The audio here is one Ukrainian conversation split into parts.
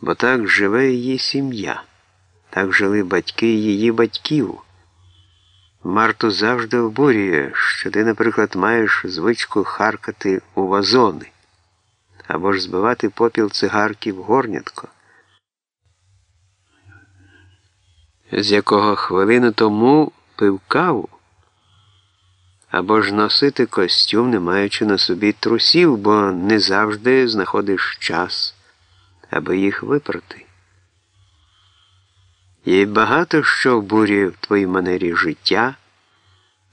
бо так живе її сім'я, так жили батьки її батьків. Марту завжди обурює, що ти, наприклад, маєш звичку харкати у вазони або ж збивати попіл цигарки в горнятко, з якого хвилину тому пив каву, або ж носити костюм, не маючи на собі трусів, бо не завжди знаходиш час, аби їх випрати. Є багато що обурює в твоїй манері життя,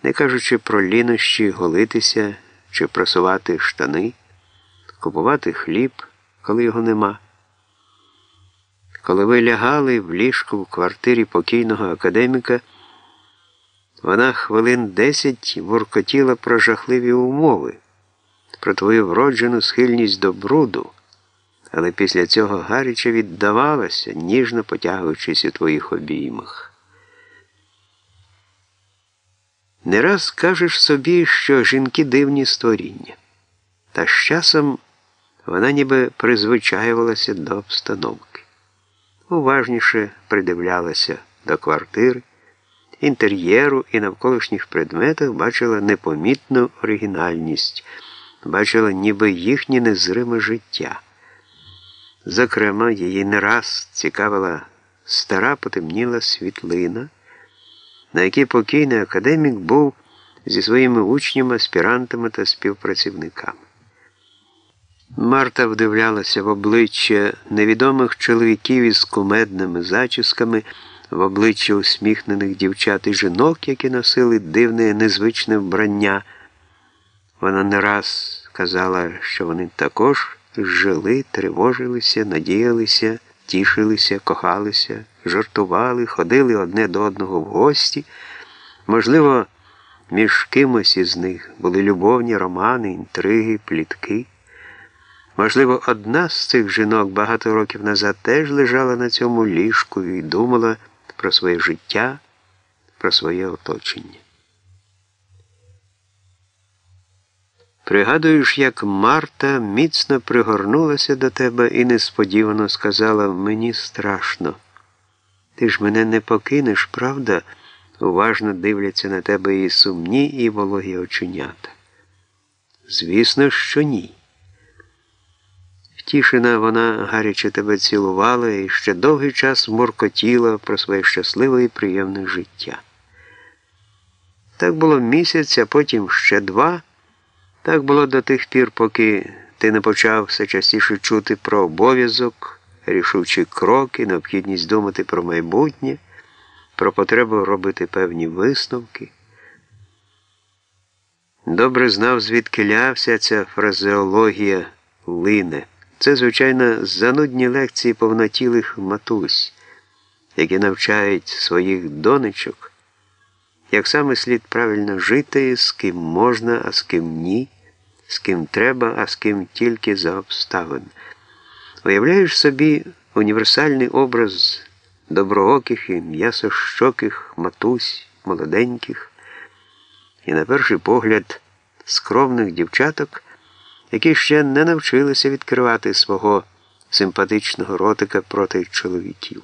не кажучи про лінощі голитися чи просувати штани, купувати хліб, коли його нема. Коли ви лягали в ліжку в квартирі покійного академіка, вона хвилин десять воркотіла про жахливі умови, про твою вроджену схильність до бруду але після цього гаряче віддавалася, ніжно потягуючись у твоїх обіймах. Не раз кажеш собі, що жінки дивні створіння, та з часом вона ніби призвичаювалася до обстановки, уважніше придивлялася до квартири, інтер'єру і навколишніх предметах бачила непомітну оригінальність, бачила ніби їхнє незриме життя. Зокрема, її не раз цікавила стара потемніла світлина, на якій покійний академік був зі своїми учнями, аспірантами та співпрацівниками. Марта вдивлялася в обличчя невідомих чоловіків із кумедними зачісками, в обличчя усміхнених дівчат і жінок, які носили дивне незвичне вбрання. Вона не раз казала, що вони також жили, тривожилися, надіялися, тішилися, кохалися, жартували, ходили одне до одного в гості. Можливо, між кимось із них були любовні романи, інтриги, плітки. Можливо, одна з цих жінок багато років назад теж лежала на цьому ліжку і думала про своє життя, про своє оточення. Пригадуєш, як Марта міцно пригорнулася до тебе і несподівано сказала мені страшно. Ти ж мене не покинеш, правда? Уважно дивляться на тебе і сумні, і вологі оченята. Звісно, що ні. Втішена, вона гаряче тебе цілувала і ще довгий час моркотіла про своє щасливе і приємне життя. Так було місяць, а потім ще два. Так було до тих пір, поки ти не почав все частіше чути про обов'язок, рішучі кроки, необхідність думати про майбутнє, про потребу робити певні висновки. Добре знав, звідки лявся ця фразеологія лине. Це, звичайно, занудні лекції повнотілих матусь, які навчають своїх донечок, як саме слід правильно жити, з ким можна, а з ким ні з ким треба, а з ким тільки за обставин. Уявляєш собі універсальний образ доброоких і м'ясощоких матусь, молоденьких, і, на перший погляд, скромних дівчаток, які ще не навчилися відкривати свого симпатичного ротика проти чоловіків.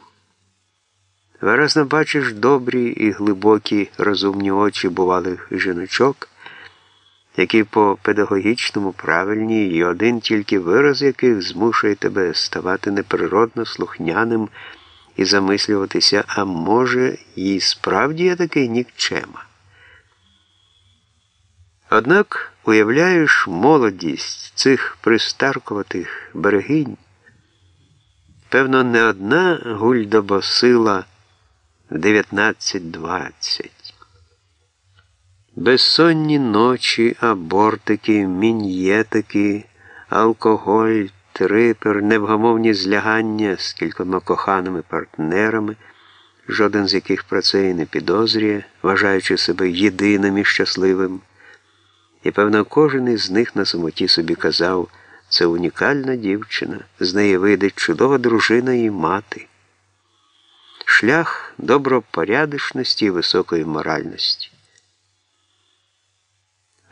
Виразно бачиш добрі і глибокі розумні очі бувалих жіночок які по педагогічному правильні і один тільки вираз яких змушує тебе ставати неприродно слухняним і замислюватися, а може, і справді я такий нікчема. Однак уявляєш молодість цих пристаркуватих берегинь, певно, не одна гульдобосила в 19-20. Безсонні ночі, абортики, мін'єтики, алкоголь, трипер, невгамовні злягання з кількома коханими партнерами, жоден з яких про це і не підозрює, вважаючи себе єдиним і щасливим. І, певно, кожен із них на самоті собі казав, це унікальна дівчина, з неї вийде чудова дружина і мати. Шлях добропорядочності і високої моральності.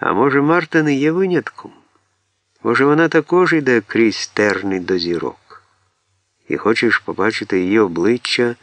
А може, Марта не є винятком? Може, вона також йде крізь терни до зірок? і хочеш побачити її обличчя.